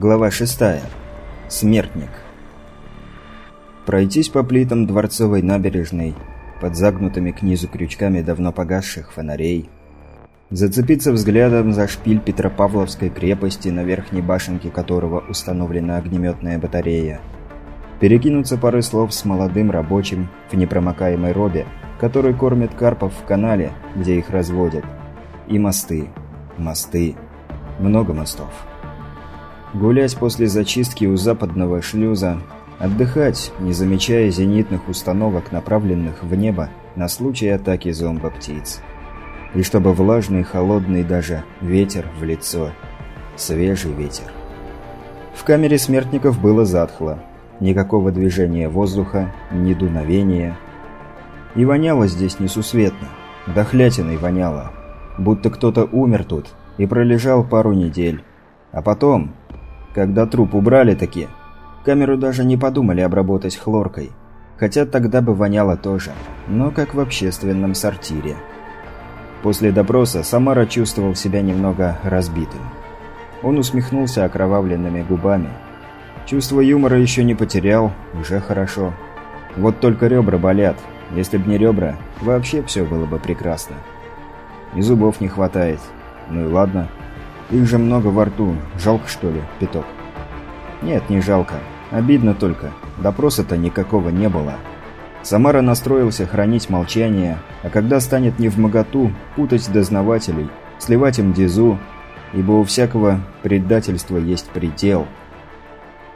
Глава 6. Смертник. Пройтись по плитам Дворцовой набережной, под загнутыми к низу крючками давно погасших фонарей, зацепиться взглядом за шпиль Петропавловской крепости, на верхней башенке которого установлена огнеметная батарея, перекинуться пары слов с молодым рабочим в непромокаемой робе, который кормит карпов в канале, где их разводят, и мосты, мосты, много мостов. Гулять после зачистки у западного шлюза, отдыхать, не замечая зенитных установок, направленных в небо на случай атаки зомбо-птиц. И чтобы влажный, холодный даже ветер в лицо. Свежий ветер. В камере смертников было затхло. Никакого движения воздуха, ни дуновения. И воняло здесь несусветно. Дохлятиной воняло. Будто кто-то умер тут и пролежал пару недель. А потом, когда труп убрали таки, камеру даже не подумали обработать хлоркой. Хотя тогда бы воняло тоже, но как в общественном сортире. После допроса Самара чувствовал себя немного разбитым. Он усмехнулся окровавленными губами. Чувство юмора еще не потерял, уже хорошо. Вот только ребра болят. Если б не ребра, вообще все было бы прекрасно. И зубов не хватает. Ну и ладно. Их же много во рту. Жалко, что ли, пяток? Нет, не жалко. Обидно только. Допроса-то никакого не было. Самара настроился хранить молчание, а когда станет не в моготу, путать дознавателей, сливать им дезу, ибо у всякого предательства есть предел.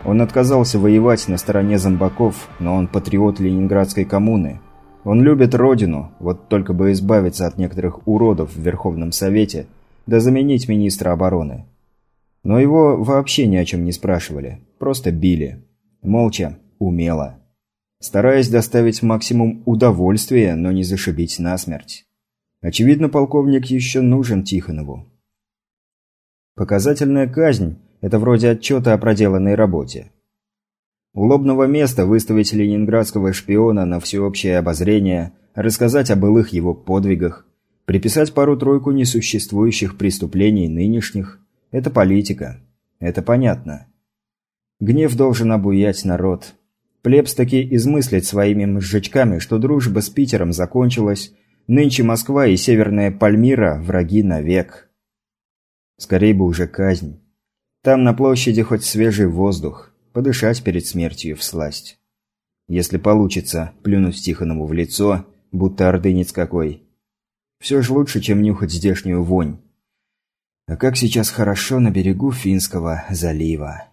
Он отказался воевать на стороне зомбаков, но он патриот Ленинградской коммуны. Он любит родину, вот только бы избавиться от некоторых уродов в Верховном Совете – да заменить министра обороны. Но его вообще ни о чем не спрашивали, просто били. Молча, умело. Стараясь доставить максимум удовольствия, но не зашибить насмерть. Очевидно, полковник еще нужен Тихонову. Показательная казнь – это вроде отчета о проделанной работе. У лобного места выставить ленинградского шпиона на всеобщее обозрение, рассказать о былых его подвигах, Приписать пару-тройку несуществующих преступлений нынешних – это политика. Это понятно. Гнев должен обуять народ. Плебс таки измыслить своими мозжечками, что дружба с Питером закончилась, нынче Москва и Северная Пальмира – враги навек. Скорей бы уже казнь. Там на площади хоть свежий воздух, подышать перед смертью всласть. Если получится плюнуть Тихонову в лицо, будто ордынец какой – все же лучше, чем нюхать здешнюю вонь. А как сейчас хорошо на берегу Финского залива.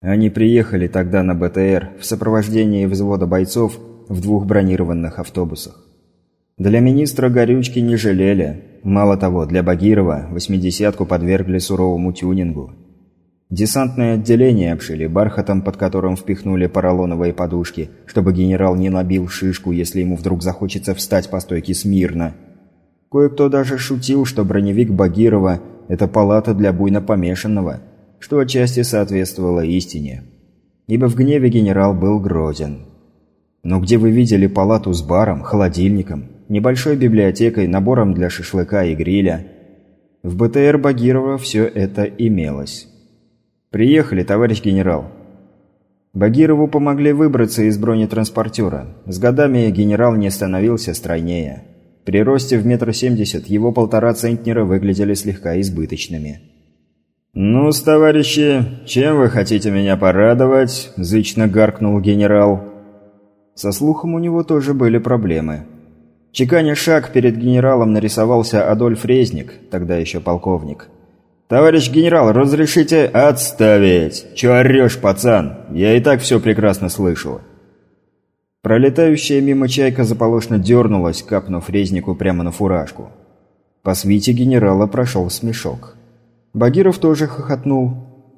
Они приехали тогда на БТР в сопровождении взвода бойцов в двух бронированных автобусах. Для министра горючки не жалели. Мало того, для Багирова восьмидесятку подвергли суровому тюнингу. Десантное отделение обшили бархатом, под которым впихнули поролоновые подушки, чтобы генерал не набил шишку, если ему вдруг захочется встать по стойке смирно. Кое-кто даже шутил, что броневик Багирова – это палата для буйно помешанного, что отчасти соответствовало истине. Ибо в гневе генерал был грозен. Но где вы видели палату с баром, холодильником, небольшой библиотекой, набором для шашлыка и гриля? В БТР Багирова все это имелось. «Приехали, товарищ генерал». Багирову помогли выбраться из бронетранспортера. С годами генерал не становился стройнее. При росте в метр семьдесят его полтора центнера выглядели слегка избыточными. ну товарищи, чем вы хотите меня порадовать?» – зычно гаркнул генерал. Со слухом у него тоже были проблемы. Чеканя шаг перед генералом нарисовался Адольф Резник, тогда еще полковник. «Товарищ генерал, разрешите отставить! Чё орёшь, пацан? Я и так всё прекрасно слышу!» Пролетающая мимо чайка заполошно дернулась, капнув резнику прямо на фуражку. По свите генерала прошел смешок. Багиров тоже хохотнул.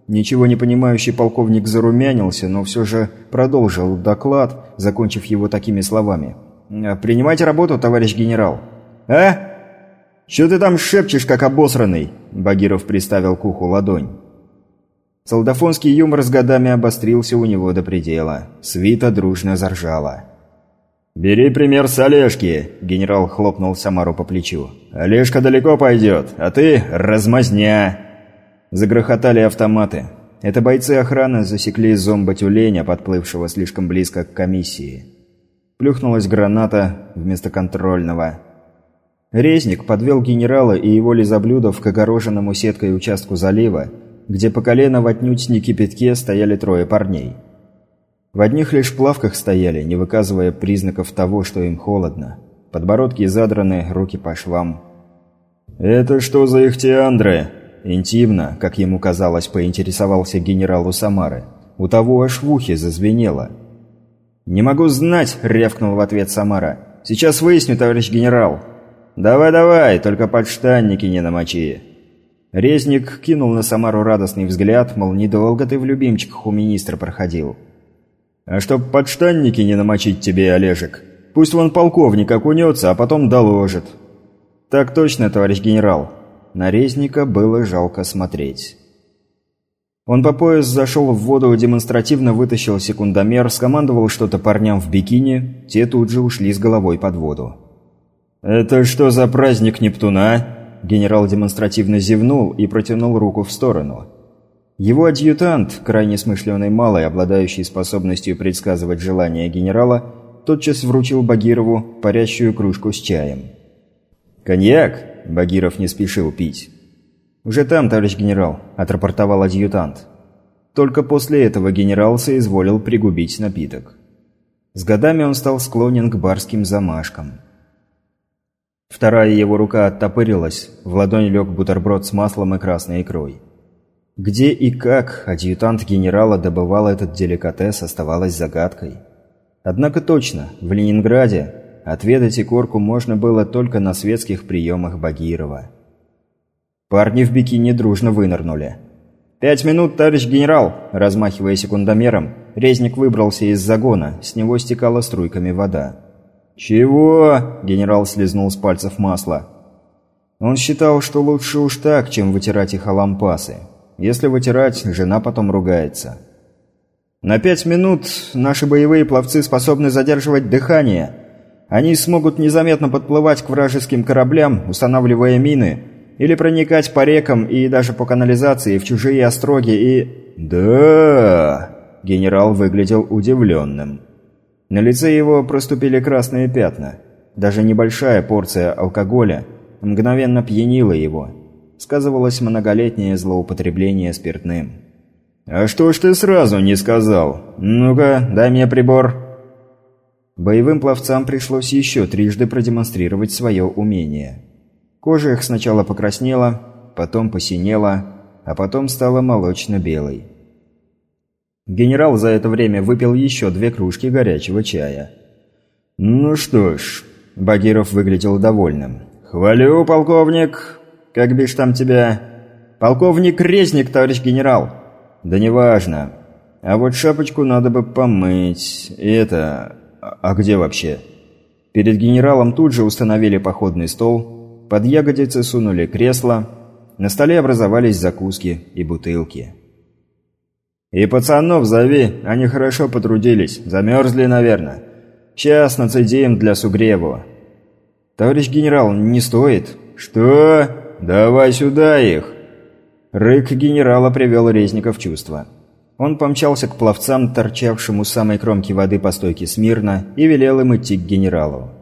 Ничего не понимающий полковник зарумянился, но все же продолжил доклад, закончив его такими словами. «Принимайте работу, товарищ генерал». «А? «Чё ты там шепчешь, как обосранный?» Багиров приставил к уху ладонь. Солдафонский юмор с годами обострился у него до предела. Свита дружно заржала. «Бери пример с Олежки», – генерал хлопнул Самару по плечу. «Олежка далеко пойдет, а ты – размазня». Загрохотали автоматы. Это бойцы охраны засекли зомба-тюленя, подплывшего слишком близко к комиссии. Плюхнулась граната вместо контрольного. Резник подвел генерала и его лизоблюдов к огороженному сеткой участку залива, где по колено в отнюдь не кипятке стояли трое парней. В одних лишь плавках стояли, не выказывая признаков того, что им холодно. Подбородки задраны, руки по швам. «Это что за ихтиандры?» Интимно, как ему казалось, поинтересовался генералу Самары. У того аж в ухе зазвенело. «Не могу знать», — рявкнул в ответ Самара. «Сейчас выясню, товарищ генерал». «Давай-давай, только подштанники не намочи». Резник кинул на Самару радостный взгляд, мол, недолго ты в любимчиках у министра проходил. «А чтоб подштанники не намочить тебе, Олежек, пусть вон полковник окунется, а потом доложит». «Так точно, товарищ генерал», на резника было жалко смотреть. Он по пояс зашел в воду, демонстративно вытащил секундомер, скомандовал что-то парням в бикини, те тут же ушли с головой под воду. «Это что за праздник Нептуна?» Генерал демонстративно зевнул и протянул руку в сторону. Его адъютант, крайне смышленый малый, обладающий способностью предсказывать желания генерала, тотчас вручил Багирову парящую кружку с чаем. «Коньяк?» Багиров не спешил пить. «Уже там, товарищ генерал», – отрапортовал адъютант. Только после этого генерал соизволил пригубить напиток. С годами он стал склонен к барским замашкам. Вторая его рука оттопырилась, в ладонь лег бутерброд с маслом и красной икрой. Где и как адъютант генерала добывал этот деликатес, оставалось загадкой. Однако точно, в Ленинграде Отведать икорку можно было только на светских приемах Багирова. Парни в бикини дружно вынырнули. «Пять минут, товарищ генерал!» Размахивая секундомером, резник выбрался из загона, с него стекала струйками вода. «Чего?» – генерал слезнул с пальцев масло. Он считал, что лучше уж так, чем вытирать их о лампасы. Если вытирать, жена потом ругается. «На пять минут наши боевые пловцы способны задерживать дыхание», они смогут незаметно подплывать к вражеским кораблям, устанавливая мины, или проникать по рекам и даже по канализации в чужие остроги и... Да! Генерал выглядел удивленным. На лице его проступили красные пятна. Даже небольшая порция алкоголя мгновенно пьянила его. Сказывалось многолетнее злоупотребление спиртным. «А что ж ты сразу не сказал? Ну-ка, дай мне прибор». Боевым пловцам пришлось еще трижды продемонстрировать свое умение. Кожа их сначала покраснела, потом посинела, а потом стала молочно-белой. Генерал за это время выпил еще две кружки горячего чая. «Ну что ж», — Багиров выглядел довольным. «Хвалю, полковник! Как бишь там тебя?» «Полковник Резник, товарищ генерал!» «Да неважно. А вот шапочку надо бы помыть. И это... «А где вообще?» Перед генералом тут же установили походный стол, под ягодицы сунули кресло, на столе образовались закуски и бутылки. «И пацанов зови, они хорошо потрудились, замерзли, наверное. Сейчас нацедим для сугреву». «Товарищ генерал, не стоит». «Что? Давай сюда их!» Рык генерала привел Резника в чувство. Он помчался к пловцам, торчавшему с самой кромки воды по стойке смирно, и велел им идти к генералу.